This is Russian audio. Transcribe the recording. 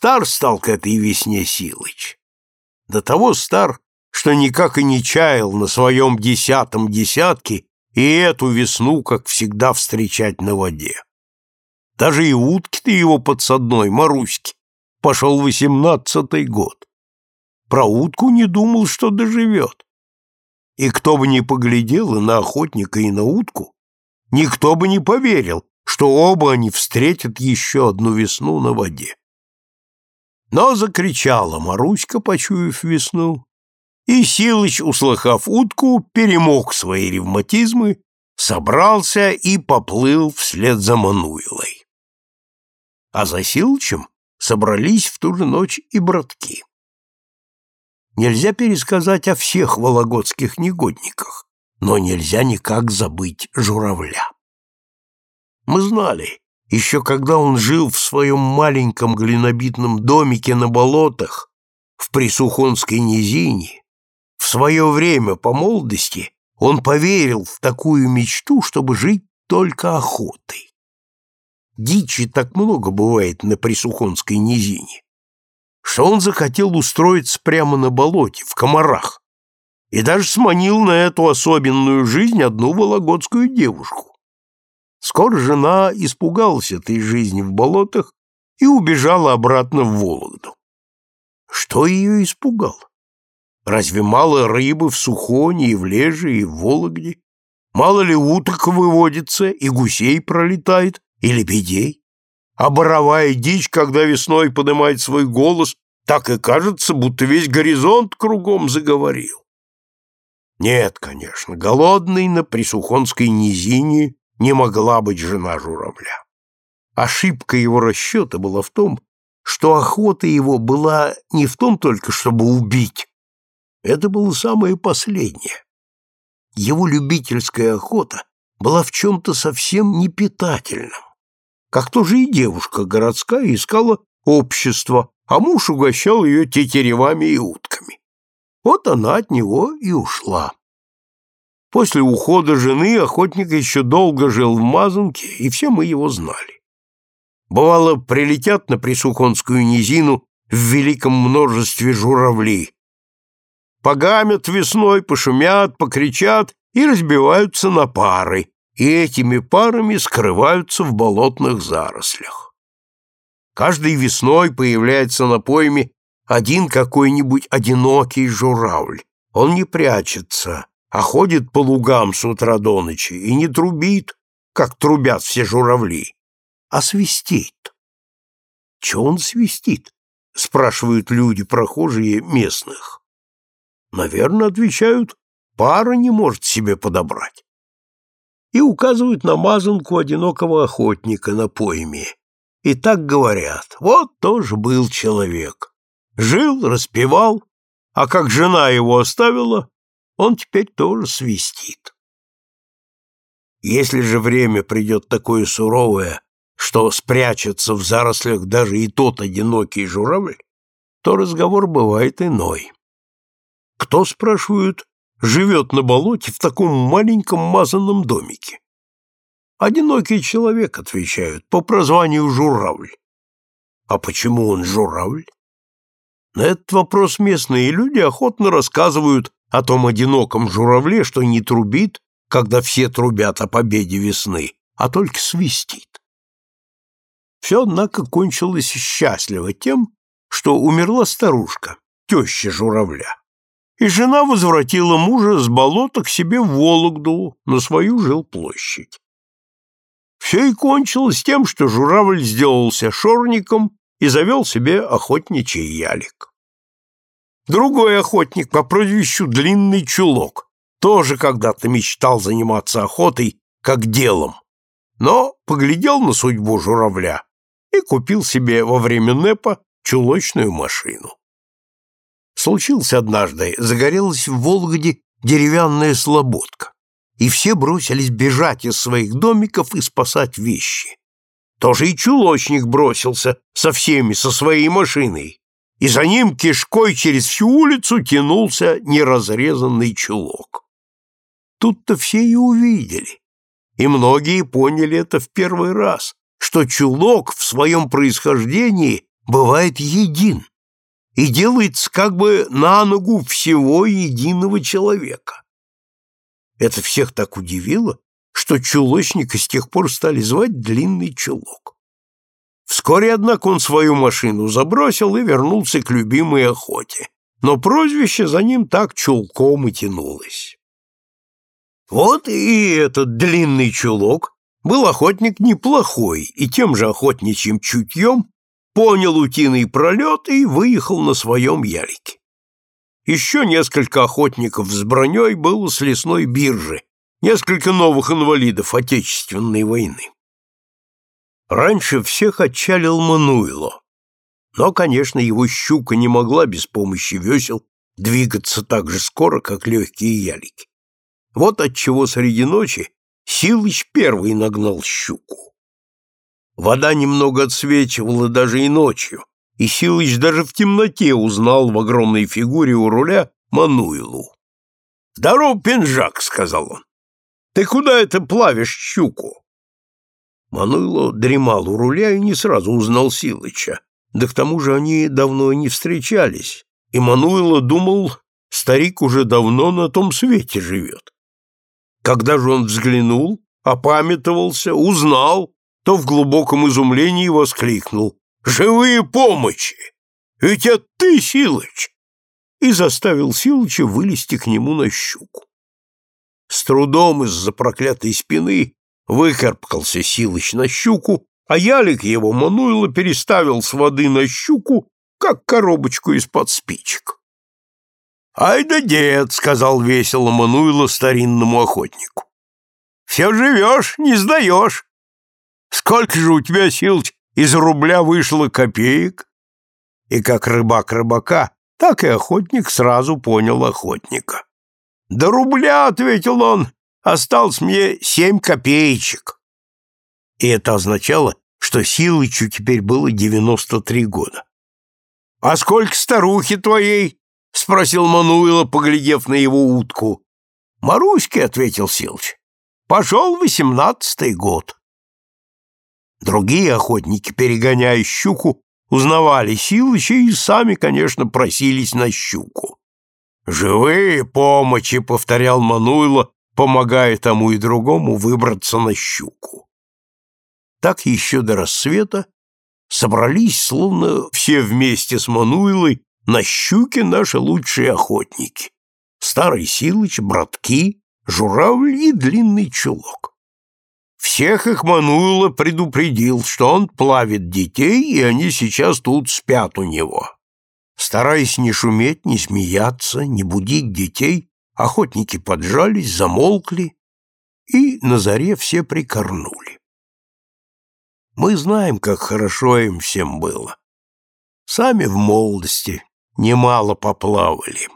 Стар стал к этой весне Силыч. До того стар, что никак и не чаял на своем десятом десятке и эту весну, как всегда, встречать на воде. Даже и утки-то его подсадной, Маруськи, пошел восемнадцатый год. Про утку не думал, что доживет. И кто бы ни поглядел и на охотника, и на утку, никто бы не поверил, что оба они встретят еще одну весну на воде. Но закричала Маруська, почуяв весну, и Силыч, услыхав утку, перемог свои ревматизмы, собрался и поплыл вслед за Мануилой. А за Силычем собрались в ту же ночь и братки. Нельзя пересказать о всех вологодских негодниках, но нельзя никак забыть журавля. Мы знали, еще когда он жил в своем маленьком глинобитном домике на болотах в Присухонской низине, в свое время по молодости он поверил в такую мечту, чтобы жить только охотой. Дичи так много бывает на Присухонской низине, что он захотел устроиться прямо на болоте, в комарах, и даже сманил на эту особенную жизнь одну вологодскую девушку. Скоро жена испугалась этой жизни в болотах и убежала обратно в Вологду. Что ее испугало? Разве мало рыбы в Сухоне и в Леже и в Вологде? Мало ли уток выводится и гусей пролетает, и лебедей? а боровая дичь, когда весной поднимает свой голос, так и кажется, будто весь горизонт кругом заговорил. Нет, конечно, голодной на Присухонской низине не могла быть жена журавля. Ошибка его расчета была в том, что охота его была не в том только, чтобы убить. Это было самое последнее. Его любительская охота была в чем-то совсем непитательном как тоже и девушка городская искала общество, а муж угощал ее тетеревами и утками. Вот она от него и ушла. После ухода жены охотник еще долго жил в Мазанке, и все мы его знали. Бывало, прилетят на Присухонскую низину в великом множестве журавлей. Погамят весной, пошумят, покричат и разбиваются на пары, и этими парами скрываются в болотных зарослях. Каждой весной появляется на пойме один какой-нибудь одинокий журавль. Он не прячется, а ходит по лугам с утра до ночи и не трубит, как трубят все журавли, а свистит. Че он свистит? спрашивают люди, прохожие местных. Наверное, отвечают, пара не может себе подобрать и указывают на мазанку одинокого охотника на пойме. И так говорят, вот тоже был человек. Жил, распевал, а как жена его оставила, он теперь тоже свистит. Если же время придет такое суровое, что спрячется в зарослях даже и тот одинокий журавль, то разговор бывает иной. Кто, спрашивают, живет на болоте в таком маленьком мазанном домике? Одинокий человек, отвечают, по прозванию журавль. А почему он журавль? На этот вопрос местные люди охотно рассказывают о том одиноком журавле, что не трубит, когда все трубят о победе весны, а только свистит. Все, однако, кончилось счастливо тем, что умерла старушка, теща журавля и жена возвратила мужа с болота к себе в Вологду, на свою жилплощадь. Все и кончилось тем, что журавль сделался шорником и завел себе охотничий ялик. Другой охотник по прозвищу Длинный Чулок тоже когда-то мечтал заниматься охотой как делом, но поглядел на судьбу журавля и купил себе во время НЭПа чулочную машину. Случился однажды, загорелась в Волгоде деревянная слободка, и все бросились бежать из своих домиков и спасать вещи. Тоже и чулочник бросился со всеми, со своей машиной, и за ним кишкой через всю улицу тянулся неразрезанный чулок. Тут-то все и увидели, и многие поняли это в первый раз, что чулок в своем происхождении бывает един и делается как бы на ногу всего единого человека. Это всех так удивило, что чулочника с тех пор стали звать Длинный Чулок. Вскоре, однако, он свою машину забросил и вернулся к любимой охоте, но прозвище за ним так чулком и тянулось. Вот и этот длинный чулок был охотник неплохой и тем же охотничьим чутьем понял утиный пролет и выехал на своем ялике. Еще несколько охотников с броней было с лесной биржи, несколько новых инвалидов Отечественной войны. Раньше всех отчалил Мануило, но, конечно, его щука не могла без помощи весел двигаться так же скоро, как легкие ялики. Вот отчего среди ночи Силыч первый нагнал щуку. Вода немного отсвечивала даже и ночью, и Силыч даже в темноте узнал в огромной фигуре у руля Мануилу. «Здоров, пинжак!» — сказал он. «Ты куда это плавишь щуку?» Мануило дремал у руля и не сразу узнал Силыча, да к тому же они давно не встречались, и Мануило думал, старик уже давно на том свете живет. Когда же он взглянул, опамятовался, узнал, то в глубоком изумлении воскликнул «Живые помощи! Ведь это ты, Силыч!» и заставил Силыча вылезти к нему на щуку. С трудом из-за проклятой спины выкарпкался Силыч на щуку, а ялик его Мануйло переставил с воды на щуку, как коробочку из-под спичек. «Ай да дед!» — сказал весело Мануйло старинному охотнику. «Все живешь, не сдаешь. Сколько же у тебя, Силыч, из рубля вышло копеек?» И как рыбак рыбака, так и охотник сразу понял охотника. «Да рубля!» — ответил он. «Осталось мне семь копеечек». И это означало, что Силычу теперь было девяносто три года. «А сколько старухи твоей?» — спросил Мануила, поглядев на его утку. «Маруське», — ответил Силыч. «Пошел восемнадцатый год». Другие охотники, перегоняя щуку, узнавали Силыча и сами, конечно, просились на щуку. «Живые помощи», — повторял Мануйло, помогая тому и другому выбраться на щуку. Так еще до рассвета собрались, словно все вместе с Мануилой, на щуке наши лучшие охотники. Старый Силыч, братки, журавль и длинный чулок. Всех их Мануило предупредил, что он плавит детей, и они сейчас тут спят у него. Стараясь не шуметь, не смеяться, не будить детей, охотники поджались, замолкли, и на заре все прикорнули. Мы знаем, как хорошо им всем было. Сами в молодости немало поплавали.